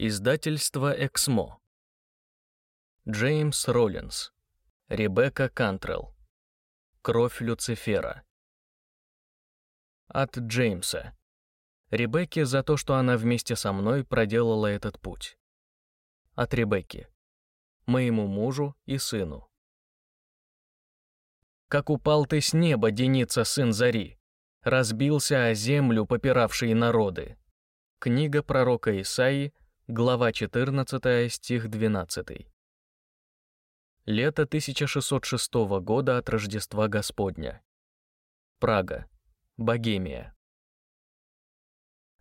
Издательство «Эксмо». Джеймс Роллинс. Ребекка Кантрелл. Кровь Люцифера. От Джеймса. Ребекке за то, что она вместе со мной проделала этот путь. От Ребекки. Моему мужу и сыну. Как упал ты с неба, Деница, сын Зари, разбился о землю, попиравшие народы. Книга пророка Исаии, Глава 14, стих 12. Лето 1606 года от Рождества Господня. Прага. Богемия.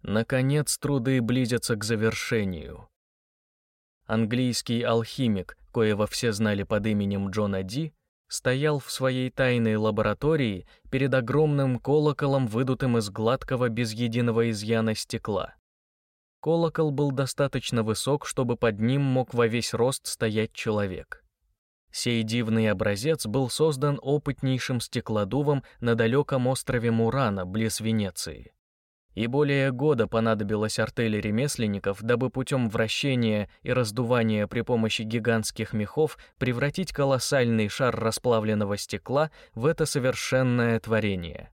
Наконец труды близятся к завершению. Английский алхимик, коего все знали под именем Джона Ди, стоял в своей тайной лаборатории перед огромным колоколом, выдутым из гладкого без единого изъяна стекла. Колокол был достаточно высок, чтобы под ним мог во весь рост стоять человек. Сей дивный образец был создан опытнейшим стеклодувом на далеком острове Мурана, близ Венеции. И более года понадобилось артели ремесленников, дабы путем вращения и раздувания при помощи гигантских мехов превратить колоссальный шар расплавленного стекла в это совершенное творение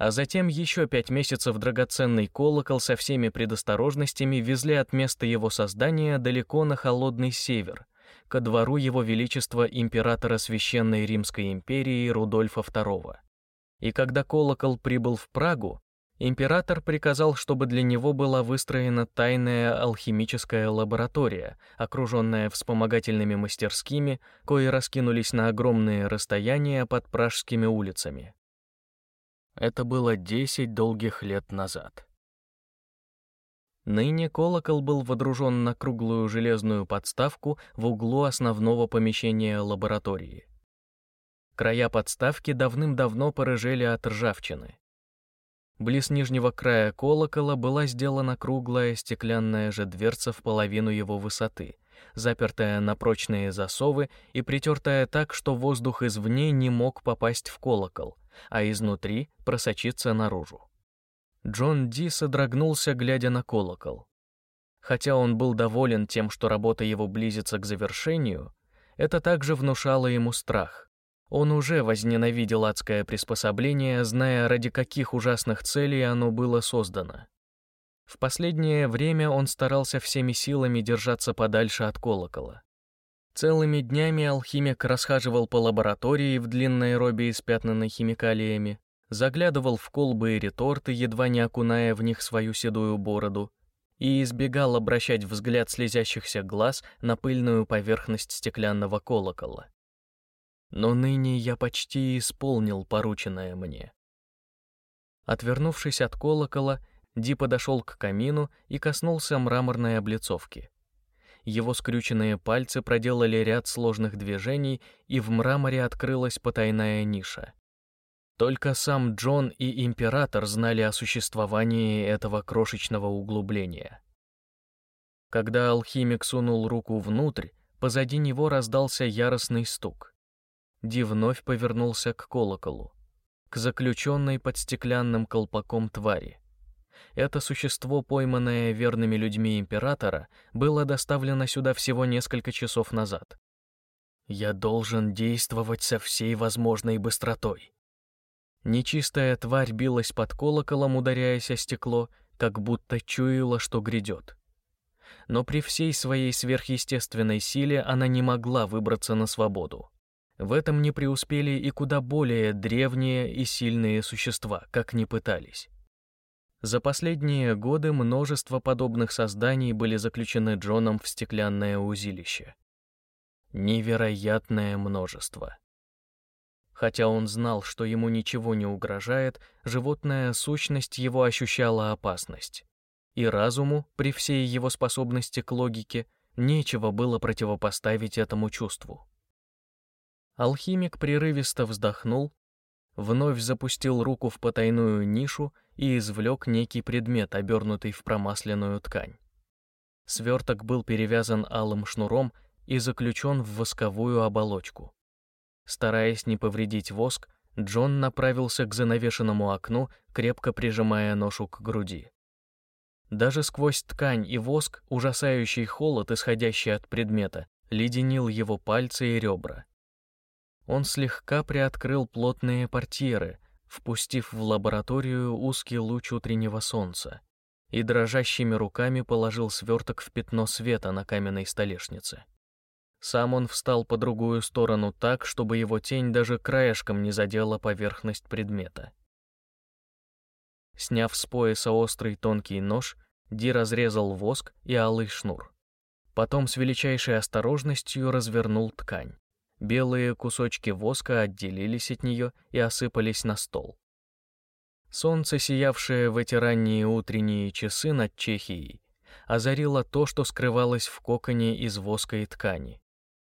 а затем еще пять месяцев драгоценный колокол со всеми предосторожностями везли от места его создания далеко на холодный север, ко двору его величества императора Священной Римской империи Рудольфа II. И когда колокол прибыл в Прагу, император приказал, чтобы для него была выстроена тайная алхимическая лаборатория, окруженная вспомогательными мастерскими, кои раскинулись на огромные расстояния под пражскими улицами. Это было десять долгих лет назад. Ныне колокол был водружен на круглую железную подставку в углу основного помещения лаборатории. Края подставки давным-давно порыжели от ржавчины. Близ нижнего края колокола была сделана круглая стеклянная же дверца в половину его высоты, запертая на прочные засовы и притертая так, что воздух извне не мог попасть в колокол, а изнутри просочиться наружу. Джон Ди содрогнулся, глядя на колокол. Хотя он был доволен тем, что работа его близится к завершению, это также внушало ему страх. Он уже возненавидел адское приспособление, зная, ради каких ужасных целей оно было создано. В последнее время он старался всеми силами держаться подальше от колокола. Целыми днями алхимик расхаживал по лаборатории в длинной робе, испятнанной химикалиями, заглядывал в колбы и реторты, едва не окуная в них свою седую бороду, и избегал обращать взгляд слезящихся глаз на пыльную поверхность стеклянного колокола. Но ныне я почти исполнил порученное мне. Отвернувшись от колокола, Ди подошел к камину и коснулся мраморной облицовки его скрюченные пальцы проделали ряд сложных движений, и в мраморе открылась потайная ниша. Только сам Джон и император знали о существовании этого крошечного углубления. Когда алхимик сунул руку внутрь, позади него раздался яростный стук. Ди вновь повернулся к колоколу, к заключенной под стеклянным колпаком твари. Это существо, пойманное верными людьми императора, было доставлено сюда всего несколько часов назад. Я должен действовать со всей возможной быстротой. Нечистая тварь билась под колоколом, ударяясь о стекло, как будто чуяла, что грядет. Но при всей своей сверхъестественной силе она не могла выбраться на свободу. В этом не преуспели и куда более древние и сильные существа, как ни пытались. За последние годы множество подобных созданий были заключены Джоном в стеклянное узилище. Невероятное множество. Хотя он знал, что ему ничего не угрожает, животная сущность его ощущала опасность. И разуму, при всей его способности к логике, нечего было противопоставить этому чувству. Алхимик прерывисто вздохнул, вновь запустил руку в потайную нишу и извлек некий предмет, обернутый в промасленную ткань. Сверток был перевязан алым шнуром и заключен в восковую оболочку. Стараясь не повредить воск, Джон направился к занавешенному окну, крепко прижимая ношу к груди. Даже сквозь ткань и воск ужасающий холод, исходящий от предмета, леденил его пальцы и ребра. Он слегка приоткрыл плотные портьеры, впустив в лабораторию узкий луч утреннего солнца, и дрожащими руками положил сверток в пятно света на каменной столешнице. Сам он встал по другую сторону так, чтобы его тень даже краешком не задела поверхность предмета. Сняв с пояса острый тонкий нож, Ди разрезал воск и алый шнур. Потом с величайшей осторожностью развернул ткань. Белые кусочки воска отделились от нее и осыпались на стол. Солнце, сиявшее в эти ранние утренние часы над Чехией, озарило то, что скрывалось в коконе из воска и ткани.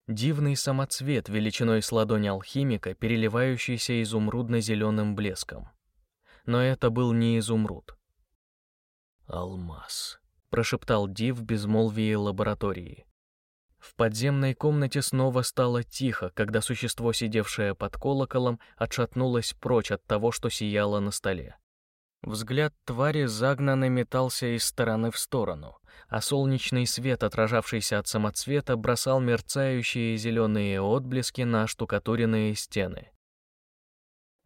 Дивный самоцвет величиной с ладони алхимика, переливающийся изумрудно-зеленым блеском. Но это был не изумруд. «Алмаз», — прошептал Ди в безмолвии лаборатории. В подземной комнате снова стало тихо, когда существо, сидевшее под колоколом, отшатнулось прочь от того, что сияло на столе. Взгляд твари загнанно метался из стороны в сторону, а солнечный свет, отражавшийся от самоцвета, бросал мерцающие зеленые отблески на штукатуренные стены.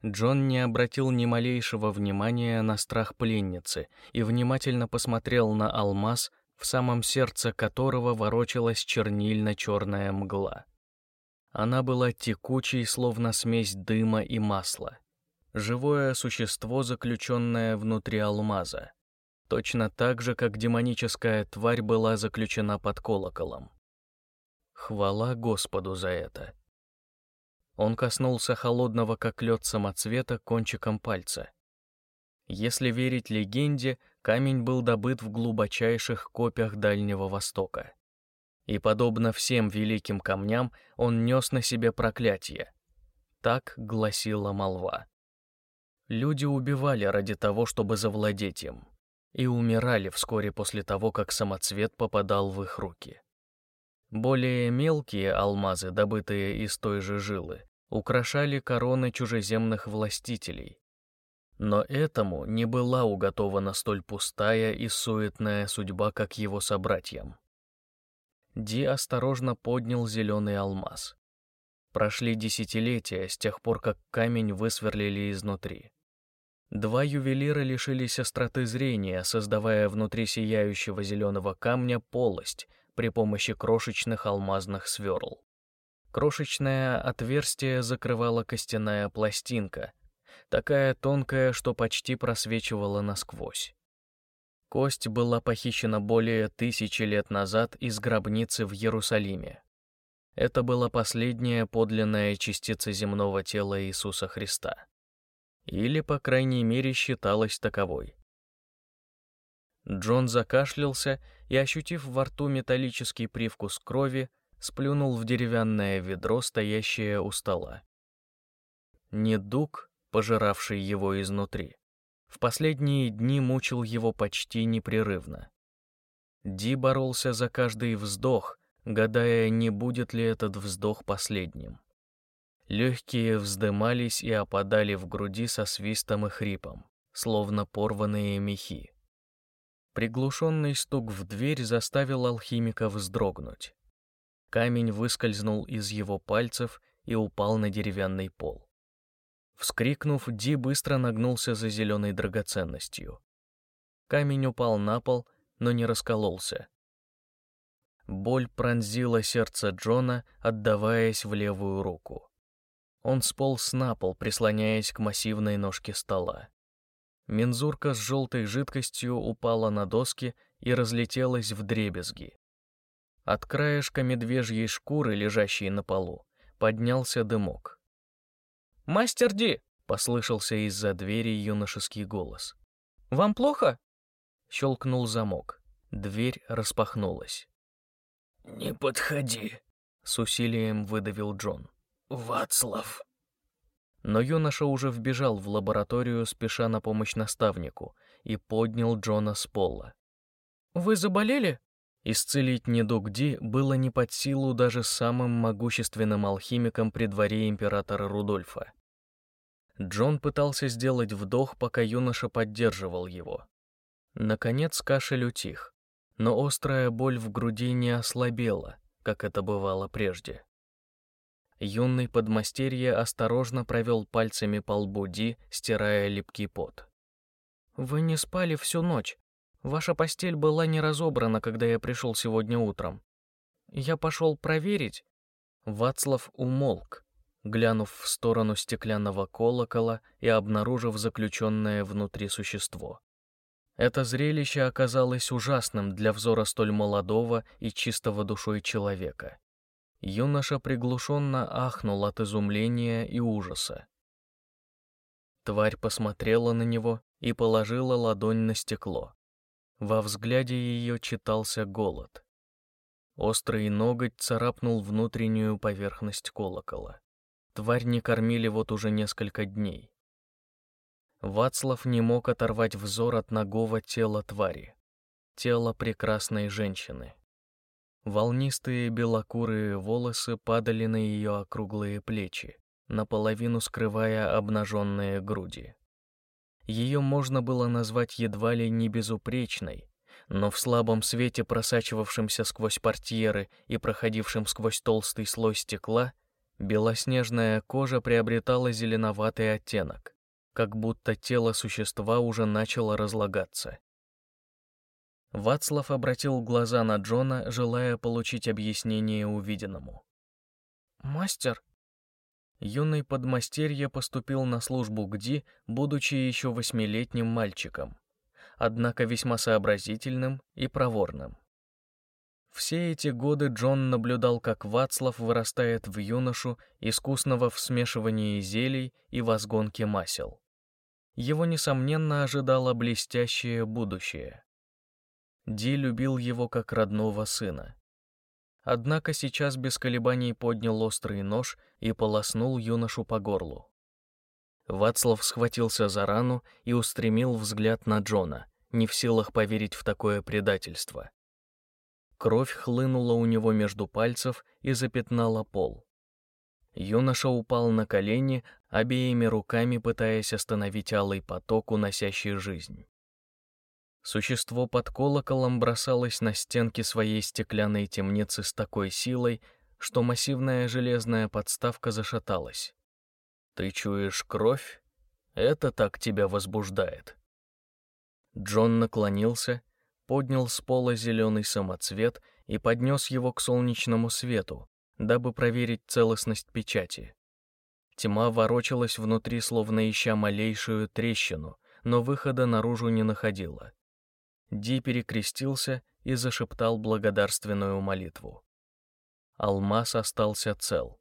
Джон не обратил ни малейшего внимания на страх пленницы и внимательно посмотрел на алмаз, в самом сердце которого ворочалась чернильно-черная мгла. Она была текучей, словно смесь дыма и масла живое существо, заключенное внутри алмаза, точно так же, как демоническая тварь была заключена под колоколом. Хвала Господу за это. Он коснулся холодного, как лед самоцвета, кончиком пальца. Если верить легенде, камень был добыт в глубочайших копях Дальнего Востока. И, подобно всем великим камням, он нес на себе проклятие. Так гласила молва. Люди убивали ради того, чтобы завладеть им, и умирали вскоре после того, как самоцвет попадал в их руки. Более мелкие алмазы, добытые из той же жилы, украшали короны чужеземных властителей. Но этому не была уготована столь пустая и суетная судьба, как его собратьям. Ди осторожно поднял зеленый алмаз. Прошли десятилетия с тех пор, как камень высверлили изнутри. Два ювелира лишились остроты зрения, создавая внутри сияющего зеленого камня полость при помощи крошечных алмазных сверл. Крошечное отверстие закрывала костяная пластинка, такая тонкая, что почти просвечивала насквозь. Кость была похищена более тысячи лет назад из гробницы в Иерусалиме. Это была последняя подлинная частица земного тела Иисуса Христа или, по крайней мере, считалась таковой. Джон закашлялся и, ощутив во рту металлический привкус крови, сплюнул в деревянное ведро, стоящее у стола. Недуг, пожиравший его изнутри, в последние дни мучил его почти непрерывно. Ди боролся за каждый вздох, гадая, не будет ли этот вздох последним. Легкие вздымались и опадали в груди со свистом и хрипом, словно порванные мехи. Приглушенный стук в дверь заставил алхимика вздрогнуть. Камень выскользнул из его пальцев и упал на деревянный пол. Вскрикнув, Ди быстро нагнулся за зеленой драгоценностью. Камень упал на пол, но не раскололся. Боль пронзила сердце Джона, отдаваясь в левую руку. Он сполз на пол, прислоняясь к массивной ножке стола. Мензурка с желтой жидкостью упала на доски и разлетелась в дребезги. От краешка медвежьей шкуры, лежащей на полу, поднялся дымок. «Мастер Ди!» — послышался из-за двери юношеский голос. «Вам плохо?» — щелкнул замок. Дверь распахнулась. «Не подходи!» — с усилием выдавил Джон. Вацлав. Но юноша уже вбежал в лабораторию, спеша на помощь наставнику, и поднял Джона с пола. «Вы заболели?» Исцелить недуг Ди было не под силу даже самым могущественным алхимикам при дворе императора Рудольфа. Джон пытался сделать вдох, пока юноша поддерживал его. Наконец кашель утих, но острая боль в груди не ослабела, как это бывало прежде. Юный подмастерье осторожно провел пальцами по лбу Ди, стирая липкий пот. «Вы не спали всю ночь. Ваша постель была не разобрана, когда я пришел сегодня утром. Я пошел проверить». Вацлав умолк, глянув в сторону стеклянного колокола и обнаружив заключенное внутри существо. Это зрелище оказалось ужасным для взора столь молодого и чистого душой человека. Юноша приглушенно ахнул от изумления и ужаса. Тварь посмотрела на него и положила ладонь на стекло. Во взгляде ее читался голод. Острый ноготь царапнул внутреннюю поверхность колокола. Тварь не кормили вот уже несколько дней. Вацлав не мог оторвать взор от нагого тела твари. Тело прекрасной женщины. Волнистые белокурые волосы падали на ее округлые плечи, наполовину скрывая обнаженные груди. Ее можно было назвать едва ли не безупречной, но в слабом свете, просачивавшемся сквозь портьеры и проходившем сквозь толстый слой стекла, белоснежная кожа приобретала зеленоватый оттенок, как будто тело существа уже начало разлагаться. Вацлав обратил глаза на Джона, желая получить объяснение увиденному. «Мастер?» Юный подмастерье поступил на службу к Ди, будучи еще восьмилетним мальчиком, однако весьма сообразительным и проворным. Все эти годы Джон наблюдал, как Вацлав вырастает в юношу, искусного в смешивании зелий и возгонке масел. Его, несомненно, ожидало блестящее будущее. Ди любил его как родного сына. Однако сейчас без колебаний поднял острый нож и полоснул юношу по горлу. Вацлав схватился за рану и устремил взгляд на Джона, не в силах поверить в такое предательство. Кровь хлынула у него между пальцев и запятнала пол. Юноша упал на колени, обеими руками пытаясь остановить алый поток, уносящий жизнь. Существо под колоколом бросалось на стенки своей стеклянной темницы с такой силой, что массивная железная подставка зашаталась. «Ты чуешь кровь? Это так тебя возбуждает». Джон наклонился, поднял с пола зеленый самоцвет и поднес его к солнечному свету, дабы проверить целостность печати. Тьма ворочалась внутри, словно ища малейшую трещину, но выхода наружу не находила. Ди перекрестился и зашептал благодарственную молитву. Алмаз остался цел.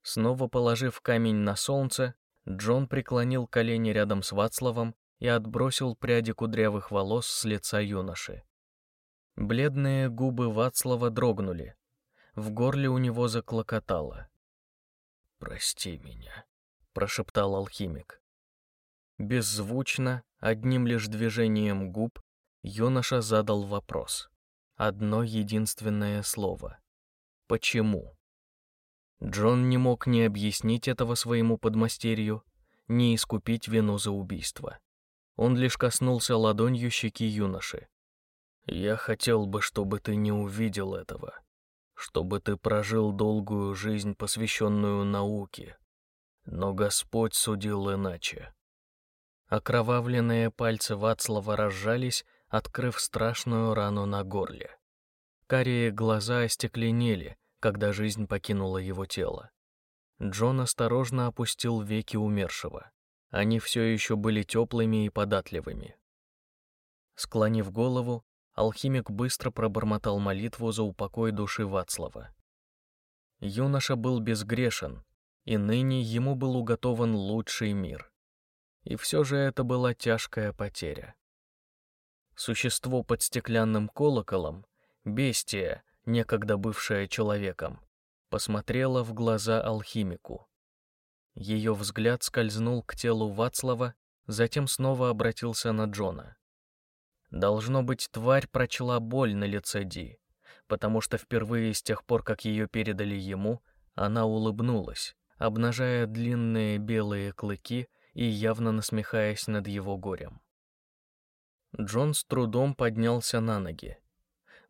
Снова положив камень на солнце, Джон преклонил колени рядом с Вацлавом и отбросил пряди кудрявых волос с лица юноши. Бледные губы Вацлава дрогнули. В горле у него заклокотало. «Прости меня», — прошептал алхимик. Беззвучно, одним лишь движением губ, юноша задал вопрос. Одно единственное слово. Почему? Джон не мог ни объяснить этого своему подмастерью, ни искупить вину за убийство. Он лишь коснулся ладонью щеки юноши. «Я хотел бы, чтобы ты не увидел этого, чтобы ты прожил долгую жизнь, посвященную науке. Но Господь судил иначе. Окровавленные пальцы Вацлава разжались, открыв страшную рану на горле. Карие глаза остекленели, когда жизнь покинула его тело. Джон осторожно опустил веки умершего. Они все еще были теплыми и податливыми. Склонив голову, алхимик быстро пробормотал молитву за упокой души Вацлава. Юноша был безгрешен, и ныне ему был уготован лучший мир. И все же это была тяжкая потеря. Существо под стеклянным колоколом, бестия, некогда бывшая человеком, посмотрела в глаза алхимику. Ее взгляд скользнул к телу Вацлава, затем снова обратился на Джона. Должно быть, тварь прочла боль на лице Ди, потому что впервые с тех пор, как ее передали ему, она улыбнулась, обнажая длинные белые клыки и явно насмехаясь над его горем. Джон с трудом поднялся на ноги.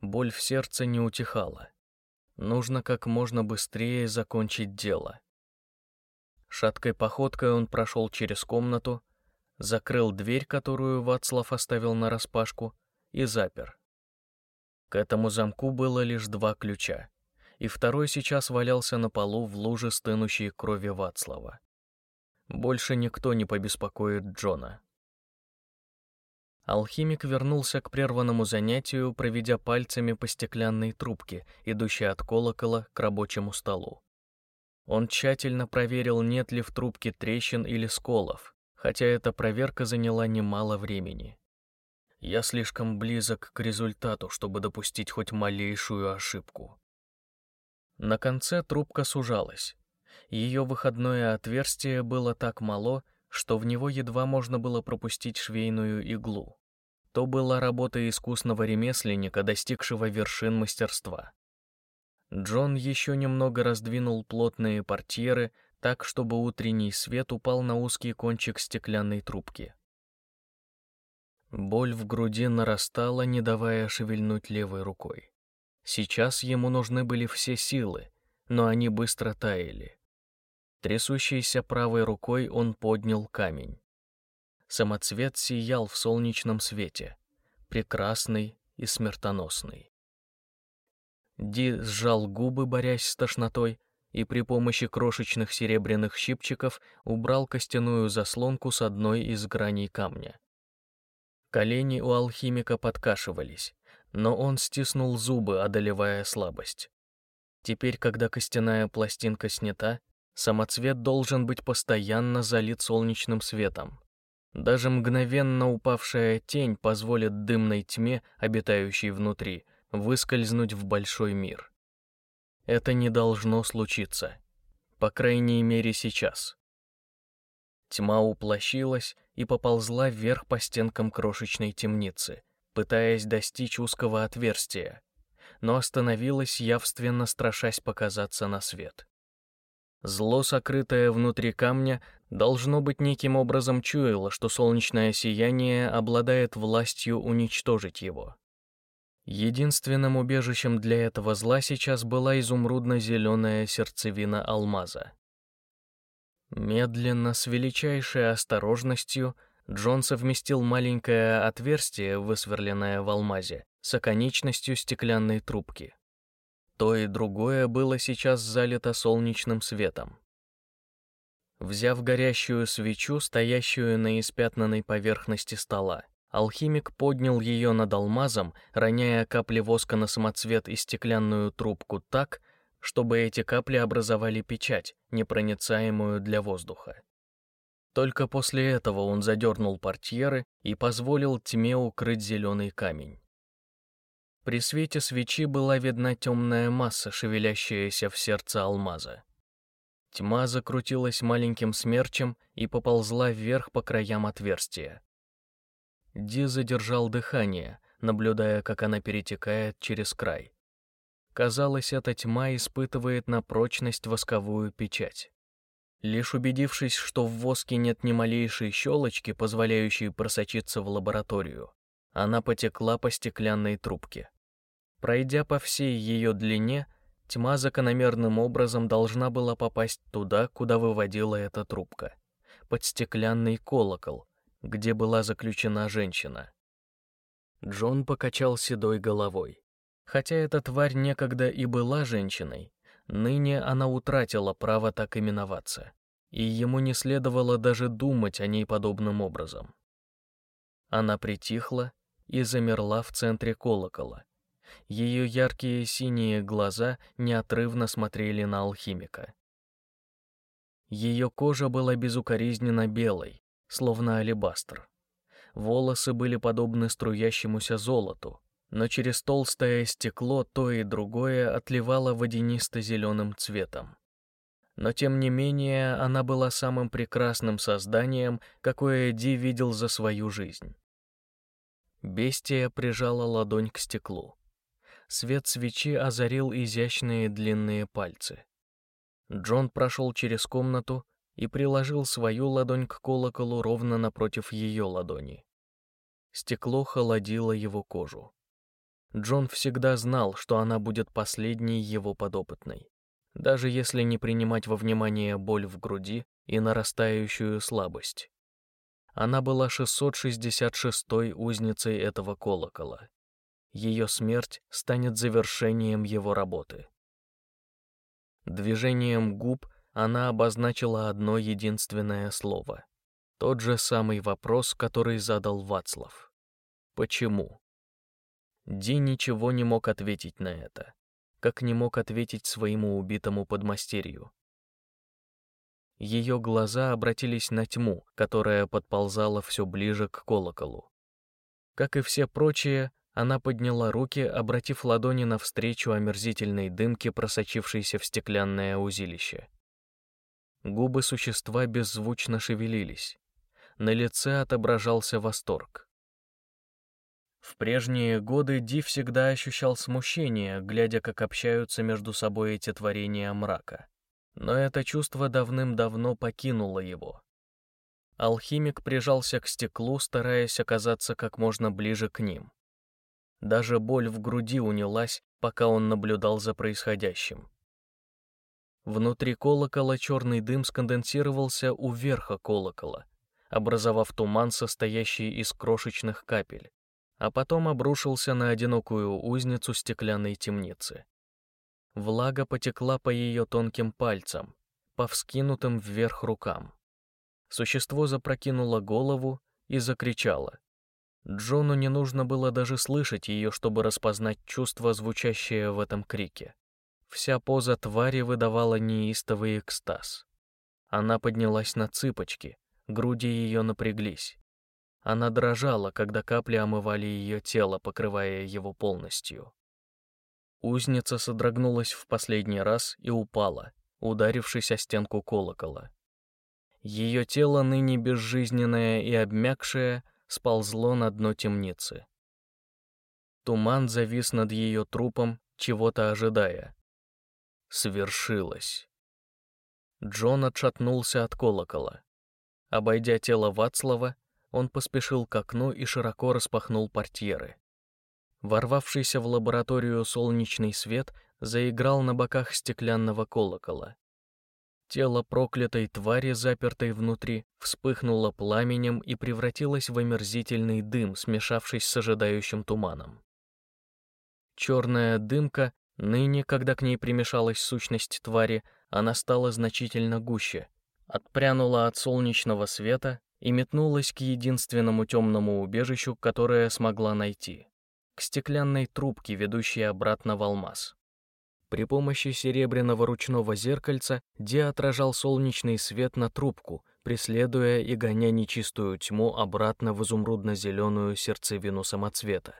Боль в сердце не утихала. Нужно как можно быстрее закончить дело. Шаткой походкой он прошел через комнату, закрыл дверь, которую Вацлав оставил нараспашку, и запер. К этому замку было лишь два ключа, и второй сейчас валялся на полу в луже стынущей крови Вацлава. Больше никто не побеспокоит Джона. Алхимик вернулся к прерванному занятию, проведя пальцами по стеклянной трубке, идущей от колокола к рабочему столу. Он тщательно проверил, нет ли в трубке трещин или сколов, хотя эта проверка заняла немало времени. Я слишком близок к результату, чтобы допустить хоть малейшую ошибку. На конце трубка сужалась. Ее выходное отверстие было так мало, что в него едва можно было пропустить швейную иглу. То была работа искусного ремесленника, достигшего вершин мастерства. Джон еще немного раздвинул плотные портьеры так, чтобы утренний свет упал на узкий кончик стеклянной трубки. Боль в груди нарастала, не давая шевельнуть левой рукой. Сейчас ему нужны были все силы, но они быстро таяли. Трясущейся правой рукой он поднял камень. Самоцвет сиял в солнечном свете, прекрасный и смертоносный. Ди сжал губы, борясь с тошнотой, и при помощи крошечных серебряных щипчиков убрал костяную заслонку с одной из граней камня. Колени у алхимика подкашивались, но он стиснул зубы, одолевая слабость. Теперь, когда костяная пластинка снята, самоцвет должен быть постоянно залит солнечным светом. Даже мгновенно упавшая тень позволит дымной тьме, обитающей внутри, выскользнуть в большой мир. Это не должно случиться. По крайней мере, сейчас. Тьма уплощилась и поползла вверх по стенкам крошечной темницы, пытаясь достичь узкого отверстия, но остановилась, явственно страшась показаться на свет. Зло, сокрытое внутри камня, должно быть неким образом чуяло, что солнечное сияние обладает властью уничтожить его. Единственным убежищем для этого зла сейчас была изумрудно-зеленая сердцевина алмаза. Медленно, с величайшей осторожностью, Джон совместил маленькое отверстие, высверленное в алмазе, с оконечностью стеклянной трубки. То и другое было сейчас залито солнечным светом. Взяв горящую свечу, стоящую на испятнанной поверхности стола, Алхимик поднял ее над алмазом, роняя капли воска на самоцвет и стеклянную трубку так, чтобы эти капли образовали печать, непроницаемую для воздуха. Только после этого он задернул портьеры и позволил тьме укрыть зеленый камень. При свете свечи была видна темная масса, шевелящаяся в сердце алмаза. Тьма закрутилась маленьким смерчем и поползла вверх по краям отверстия. Ди задержал дыхание, наблюдая, как она перетекает через край. Казалось, эта тьма испытывает на прочность восковую печать. Лишь убедившись, что в воске нет ни малейшей щелочки, позволяющей просочиться в лабораторию, она потекла по стеклянной трубке. Пройдя по всей ее длине, тьма закономерным образом должна была попасть туда, куда выводила эта трубка, под стеклянный колокол, где была заключена женщина. Джон покачал седой головой. Хотя эта тварь некогда и была женщиной, ныне она утратила право так именоваться, и ему не следовало даже думать о ней подобным образом. Она притихла и замерла в центре колокола. Ее яркие синие глаза неотрывно смотрели на алхимика. Ее кожа была безукоризненно белой, словно алебастр. Волосы были подобны струящемуся золоту, но через толстое стекло то и другое отливало водянисто-зеленым цветом. Но тем не менее она была самым прекрасным созданием, какое Ди видел за свою жизнь. Бестия прижала ладонь к стеклу. Свет свечи озарил изящные длинные пальцы. Джон прошел через комнату и приложил свою ладонь к колоколу ровно напротив ее ладони. Стекло холодило его кожу. Джон всегда знал, что она будет последней его подопытной, даже если не принимать во внимание боль в груди и нарастающую слабость. Она была 666-й узницей этого колокола. Ее смерть станет завершением его работы. Движением губ она обозначила одно единственное слово. Тот же самый вопрос, который задал Вацлав. Почему? Ди ничего не мог ответить на это, как не мог ответить своему убитому подмастерью. Ее глаза обратились на тьму, которая подползала все ближе к колоколу. Как и все прочие, она подняла руки, обратив ладони навстречу омерзительной дымке, просочившейся в стеклянное узилище. Губы существа беззвучно шевелились. На лице отображался восторг. В прежние годы Ди всегда ощущал смущение, глядя, как общаются между собой эти творения мрака. Но это чувство давным-давно покинуло его. Алхимик прижался к стеклу, стараясь оказаться как можно ближе к ним. Даже боль в груди унялась, пока он наблюдал за происходящим. Внутри колокола черный дым сконденсировался у верха колокола, образовав туман, состоящий из крошечных капель а потом обрушился на одинокую узницу стеклянной темницы. Влага потекла по ее тонким пальцам, по вскинутым вверх рукам. Существо запрокинуло голову и закричало. Джону не нужно было даже слышать ее, чтобы распознать чувство, звучащее в этом крике. Вся поза твари выдавала неистовый экстаз. Она поднялась на цыпочки, груди ее напряглись. Она дрожала, когда капли омывали ее тело, покрывая его полностью. Узница содрогнулась в последний раз и упала, ударившись о стенку колокола. Ее тело, ныне безжизненное и обмякшее, сползло на дно темницы. Туман завис над ее трупом, чего-то ожидая. Свершилось. Джон отшатнулся от колокола. Обойдя тело Вацлава, он поспешил к окну и широко распахнул портьеры. Ворвавшийся в лабораторию солнечный свет заиграл на боках стеклянного колокола. Тело проклятой твари, запертой внутри, вспыхнуло пламенем и превратилось в омерзительный дым, смешавшись с ожидающим туманом. Черная дымка, ныне, когда к ней примешалась сущность твари, она стала значительно гуще, отпрянула от солнечного света и метнулась к единственному темному убежищу, которое смогла найти, к стеклянной трубке, ведущей обратно в алмаз. При помощи серебряного ручного зеркальца Ди отражал солнечный свет на трубку, преследуя и гоня нечистую тьму обратно в изумрудно-зеленую сердцевину самоцвета.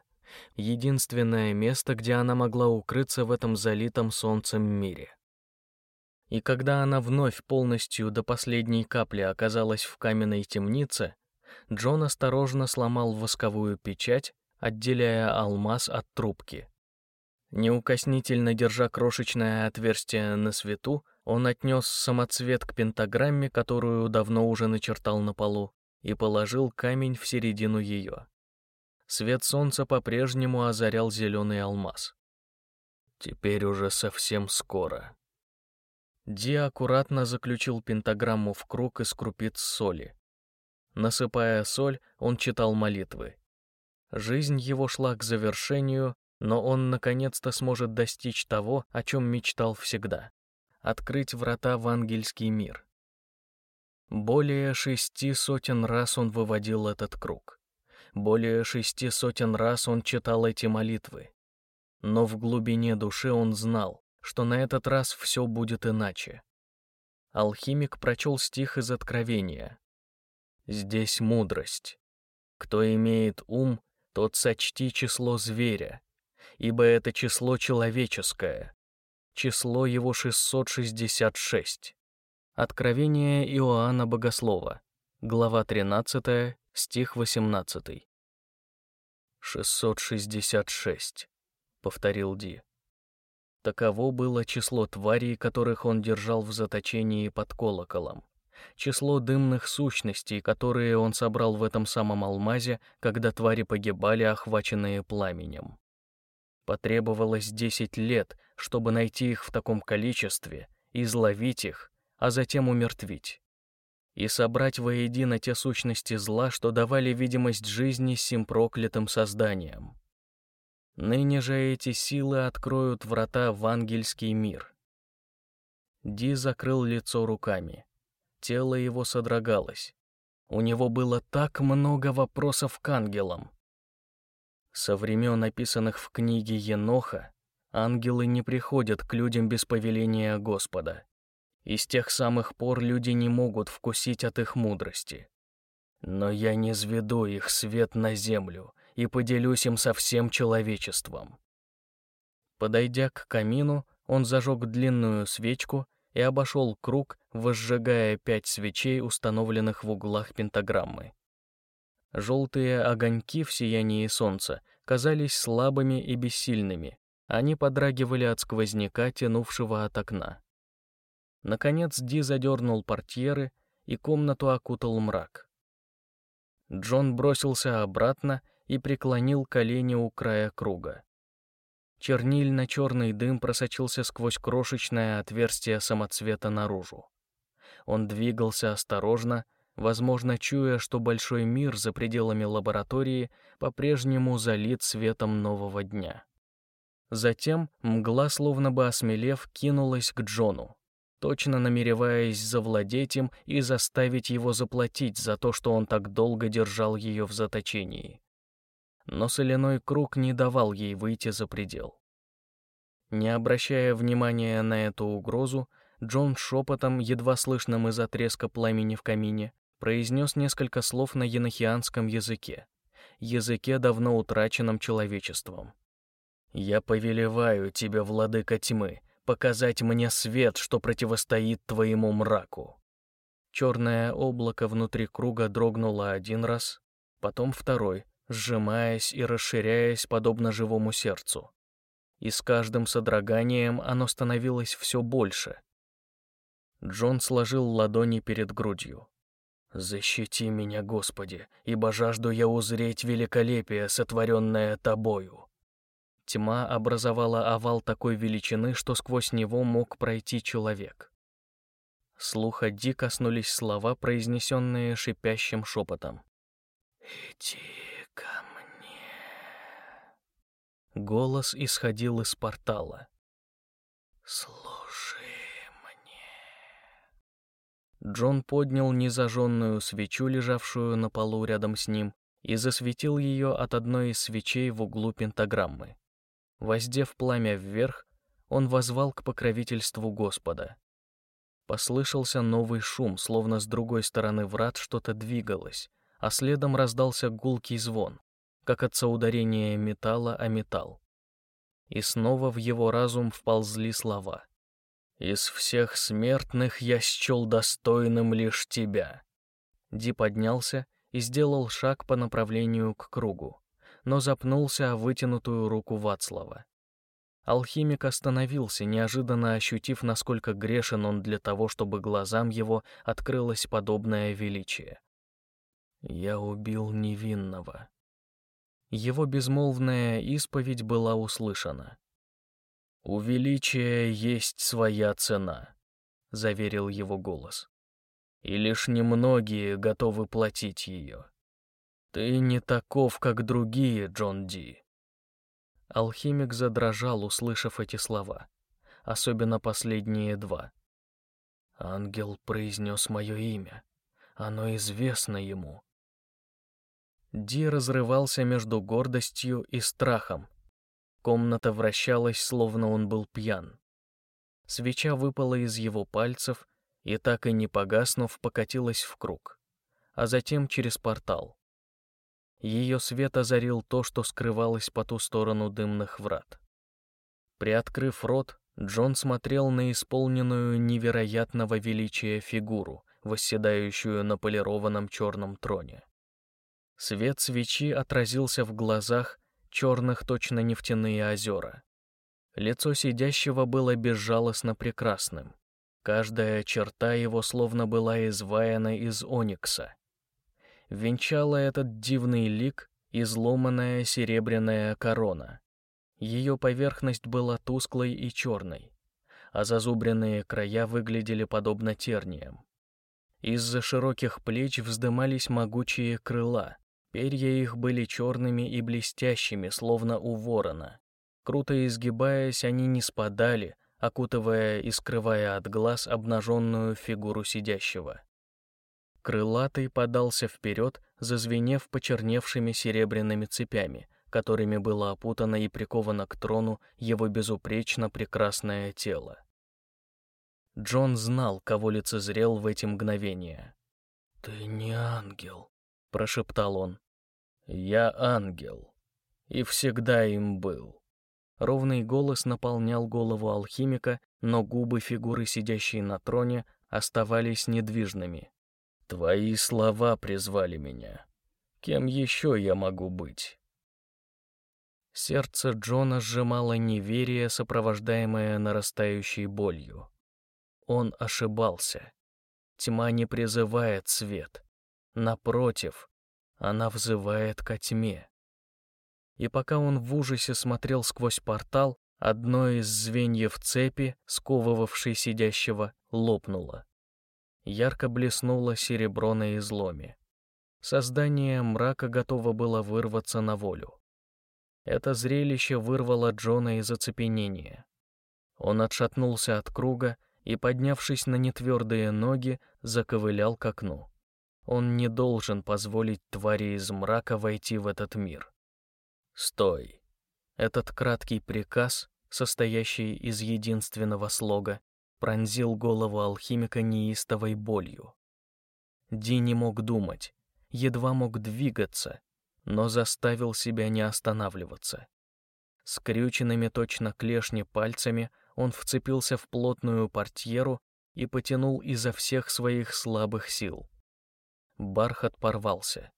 Единственное место, где она могла укрыться в этом залитом солнцем мире. И когда она вновь полностью до последней капли оказалась в каменной темнице, Джон осторожно сломал восковую печать, отделяя алмаз от трубки. Неукоснительно держа крошечное отверстие на свету, он отнес самоцвет к пентаграмме, которую давно уже начертал на полу, и положил камень в середину ее. Свет солнца по-прежнему озарял зеленый алмаз. «Теперь уже совсем скоро», Ди аккуратно заключил пентаграмму в круг из крупиц соли. Насыпая соль, он читал молитвы. Жизнь его шла к завершению, но он наконец-то сможет достичь того, о чем мечтал всегда — открыть врата в ангельский мир. Более шести сотен раз он выводил этот круг. Более шести сотен раз он читал эти молитвы. Но в глубине души он знал, что на этот раз все будет иначе. Алхимик прочел стих из Откровения. «Здесь мудрость. Кто имеет ум, тот сочти число зверя, ибо это число человеческое. Число его 666». Откровение Иоанна Богослова, глава 13, стих 18. «666», — повторил Ди. Таково было число тварей, которых он держал в заточении под колоколом. число дымных сущностей, которые он собрал в этом самом алмазе, когда твари погибали, охваченные пламенем. Потребовалось 10 лет, чтобы найти их в таком количестве, изловить их, а затем умертвить. И собрать воедино те сущности зла, что давали видимость жизни сим проклятым созданиям. Ныне же эти силы откроют врата в ангельский мир. Ди закрыл лицо руками. Тело его содрогалось. У него было так много вопросов к ангелам. Со времен описанных в книге Еноха ангелы не приходят к людям без повеления Господа. И с тех самых пор люди не могут вкусить от их мудрости. Но я не зведу их свет на землю и поделюсь им со всем человечеством. Подойдя к камину, он зажег длинную свечку и обошел круг, возжигая пять свечей, установленных в углах пентаграммы. Желтые огоньки в сиянии солнца казались слабыми и бессильными, они подрагивали от сквозняка, тянувшего от окна. Наконец Ди задернул портьеры, и комнату окутал мрак. Джон бросился обратно и преклонил колени у края круга. Чернильно-черный дым просочился сквозь крошечное отверстие самоцвета наружу. Он двигался осторожно, возможно, чуя, что большой мир за пределами лаборатории по-прежнему залит светом нового дня. Затем мгла, словно бы осмелев, кинулась к Джону, точно намереваясь завладеть им и заставить его заплатить за то, что он так долго держал ее в заточении но соляной круг не давал ей выйти за предел. Не обращая внимания на эту угрозу, Джон шепотом, едва слышным из-за треска пламени в камине, произнес несколько слов на енохианском языке, языке, давно утраченном человечеством. «Я повелеваю тебе, владыка тьмы, показать мне свет, что противостоит твоему мраку». Черное облако внутри круга дрогнуло один раз, потом второй, сжимаясь и расширяясь подобно живому сердцу. И с каждым содроганием оно становилось все больше. Джон сложил ладони перед грудью. «Защити меня, Господи, ибо жажду я узреть великолепие, сотворенное Тобою». Тьма образовала овал такой величины, что сквозь него мог пройти человек. Слуха Ди коснулись слова, произнесенные шипящим шепотом. «Иди». «Ко мне!» Голос исходил из портала. «Служи мне!» Джон поднял незажженную свечу, лежавшую на полу рядом с ним, и засветил ее от одной из свечей в углу пентаграммы. Воздев пламя вверх, он возвал к покровительству Господа. Послышался новый шум, словно с другой стороны врат что-то двигалось, а следом раздался гулкий звон, как от соударения металла о металл. И снова в его разум вползли слова. «Из всех смертных я счел достойным лишь тебя». Ди поднялся и сделал шаг по направлению к кругу, но запнулся о вытянутую руку Вацлава. Алхимик остановился, неожиданно ощутив, насколько грешен он для того, чтобы глазам его открылось подобное величие. Я убил невинного. Его безмолвная исповедь была услышана. «У величия есть своя цена», — заверил его голос. «И лишь немногие готовы платить ее. Ты не таков, как другие, Джон Ди». Алхимик задрожал, услышав эти слова, особенно последние два. Ангел произнес мое имя. Оно известно ему. Ди разрывался между гордостью и страхом. Комната вращалась, словно он был пьян. Свеча выпала из его пальцев и, так и не погаснув, покатилась в круг, а затем через портал. Ее свет озарил то, что скрывалось по ту сторону дымных врат. Приоткрыв рот, Джон смотрел на исполненную невероятного величия фигуру, восседающую на полированном черном троне. Свет свечи отразился в глазах, черных точно нефтяные озера. Лицо сидящего было безжалостно прекрасным. Каждая черта его словно была изваяна из оникса. Венчала этот дивный лик изломанная серебряная корона. Ее поверхность была тусклой и черной, а зазубренные края выглядели подобно терниям. Из-за широких плеч вздымались могучие крыла, перья их были черными и блестящими, словно у ворона. Круто изгибаясь, они не спадали, окутывая и скрывая от глаз обнаженную фигуру сидящего. Крылатый подался вперед, зазвенев почерневшими серебряными цепями, которыми было опутано и приковано к трону его безупречно прекрасное тело. Джон знал, кого лицезрел в эти мгновения. «Ты не ангел», — прошептал он. «Я ангел, и всегда им был». Ровный голос наполнял голову алхимика, но губы фигуры, сидящей на троне, оставались недвижными. «Твои слова призвали меня. Кем еще я могу быть?» Сердце Джона сжимало неверие, сопровождаемое нарастающей болью. Он ошибался. Тьма не призывает свет. Напротив, она взывает ко тьме. И пока он в ужасе смотрел сквозь портал, одно из звеньев цепи, сковывавшей сидящего, лопнуло. Ярко блеснуло серебро на изломе. Создание мрака готово было вырваться на волю. Это зрелище вырвало Джона из оцепенения. Он отшатнулся от круга и, поднявшись на нетвердые ноги, заковылял к окну. Он не должен позволить твари из мрака войти в этот мир. «Стой!» Этот краткий приказ, состоящий из единственного слога, пронзил голову алхимика неистовой болью. Ди не мог думать, едва мог двигаться, но заставил себя не останавливаться. Скрюченными точно клешни пальцами он вцепился в плотную портьеру и потянул изо всех своих слабых сил. Бархат порвался.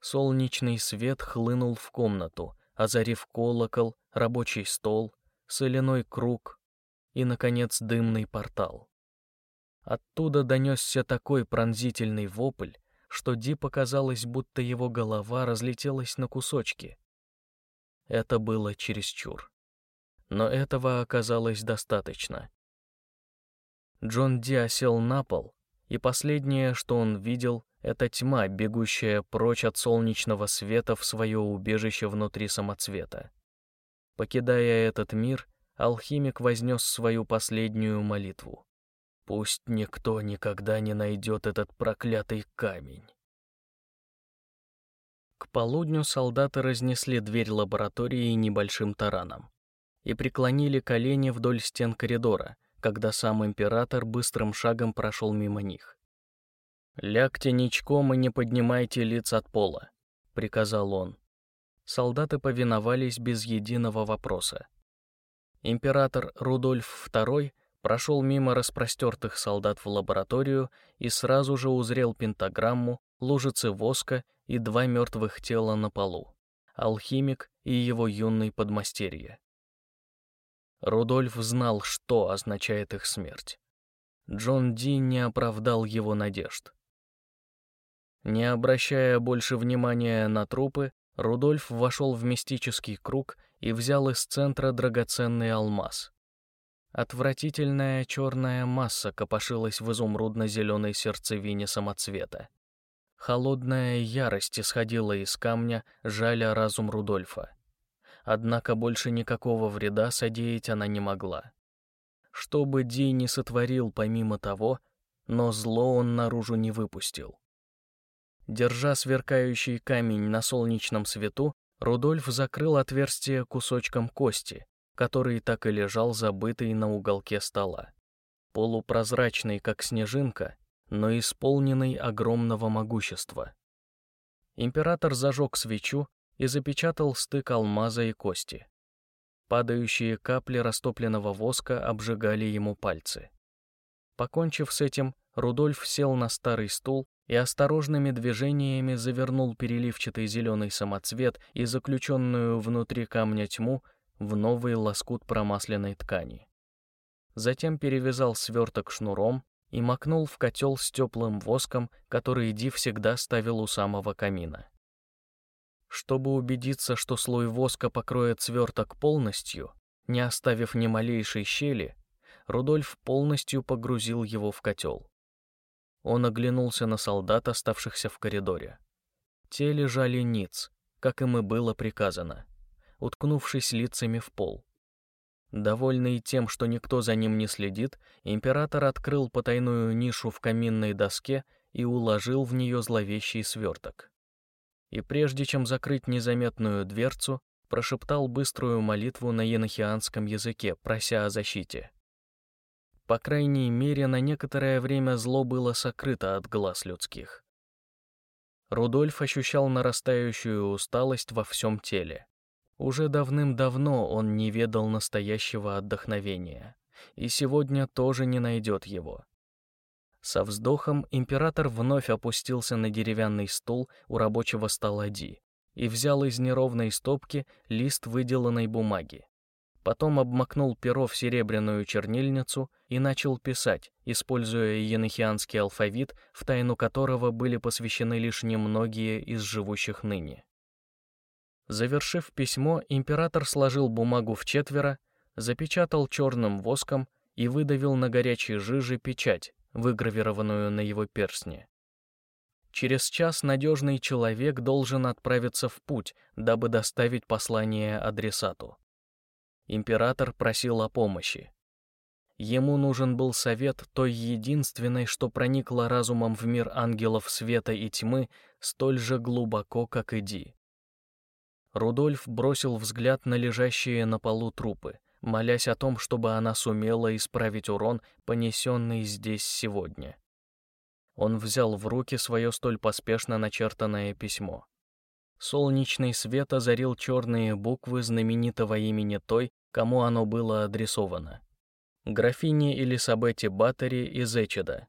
Солнечный свет хлынул в комнату, озарив колокол, рабочий стол, соляной круг и, наконец, дымный портал. Оттуда донесся такой пронзительный вопль, что Ди показалось, будто его голова разлетелась на кусочки. Это было чересчур. Но этого оказалось достаточно. Джон Ди осел на пол, и последнее, что он видел, это тьма, бегущая прочь от солнечного света в свое убежище внутри самоцвета. Покидая этот мир, алхимик вознес свою последнюю молитву. Пусть никто никогда не найдет этот проклятый камень. К полудню солдаты разнесли дверь лаборатории небольшим тараном и преклонили колени вдоль стен коридора, когда сам император быстрым шагом прошел мимо них. «Лягте ничком и не поднимайте лиц от пола», — приказал он. Солдаты повиновались без единого вопроса. Император Рудольф II прошел мимо распростертых солдат в лабораторию и сразу же узрел пентаграмму, лужицы воска и два мертвых тела на полу — алхимик и его юный подмастерье. Рудольф знал, что означает их смерть. Джон Ди не оправдал его надежд. Не обращая больше внимания на трупы, Рудольф вошел в мистический круг и взял из центра драгоценный алмаз. Отвратительная черная масса копошилась в изумрудно-зеленой сердцевине самоцвета. Холодная ярость исходила из камня, жаля разум Рудольфа. Однако больше никакого вреда содеять она не могла. Что бы Ди не сотворил помимо того, но зло он наружу не выпустил. Держа сверкающий камень на солнечном свету, Рудольф закрыл отверстие кусочком кости, который так и лежал забытый на уголке стола. Полупрозрачный, как снежинка, но исполненный огромного могущества. Император зажег свечу и запечатал стык алмаза и кости. Падающие капли растопленного воска обжигали ему пальцы. Покончив с этим, Рудольф сел на старый стул и осторожными движениями завернул переливчатый зеленый самоцвет и заключенную внутри камня тьму в новый лоскут промасленной ткани. затем перевязал сверток шнуром и макнул в котел с теплым воском, который Ди всегда ставил у самого камина. Чтобы убедиться, что слой воска покроет сверток полностью, не оставив ни малейшей щели, Рудольф полностью погрузил его в котел. Он оглянулся на солдат, оставшихся в коридоре. Те лежали ниц, как им и было приказано, уткнувшись лицами в пол. Довольный тем, что никто за ним не следит, император открыл потайную нишу в каминной доске и уложил в нее зловещий сверток. И прежде чем закрыть незаметную дверцу, прошептал быструю молитву на енохианском языке, прося о защите. По крайней мере, на некоторое время зло было сокрыто от глаз людских. Рудольф ощущал нарастающую усталость во всем теле. Уже давным-давно он не ведал настоящего отдохновения, и сегодня тоже не найдет его. Со вздохом император вновь опустился на деревянный стул у рабочего стола Ди и взял из неровной стопки лист выделанной бумаги. Потом обмакнул перо в серебряную чернильницу и начал писать, используя енохианский алфавит, в тайну которого были посвящены лишь немногие из живущих ныне. Завершив письмо, император сложил бумагу в четверо, запечатал черным воском и выдавил на горячей жиже печать, выгравированную на его перстне. Через час надежный человек должен отправиться в путь, дабы доставить послание адресату. Император просил о помощи. Ему нужен был совет той единственной, что проникла разумом в мир ангелов света и тьмы столь же глубоко, как и Ди. Рудольф бросил взгляд на лежащие на полу трупы, молясь о том, чтобы она сумела исправить урон, понесенный здесь сегодня. Он взял в руки свое столь поспешно начертанное письмо. Солнечный свет озарил черные буквы знаменитого имени той, кому оно было адресовано. Графине Элисабете Баттери из Эчеда,